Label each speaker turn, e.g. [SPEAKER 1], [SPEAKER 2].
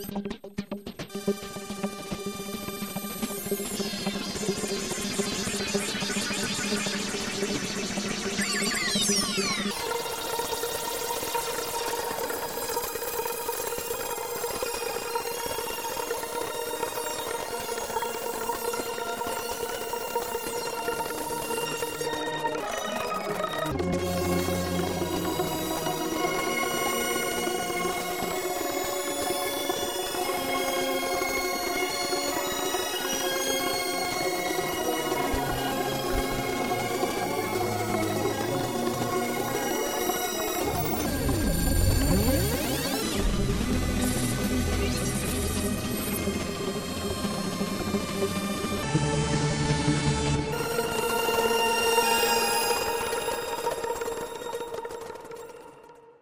[SPEAKER 1] you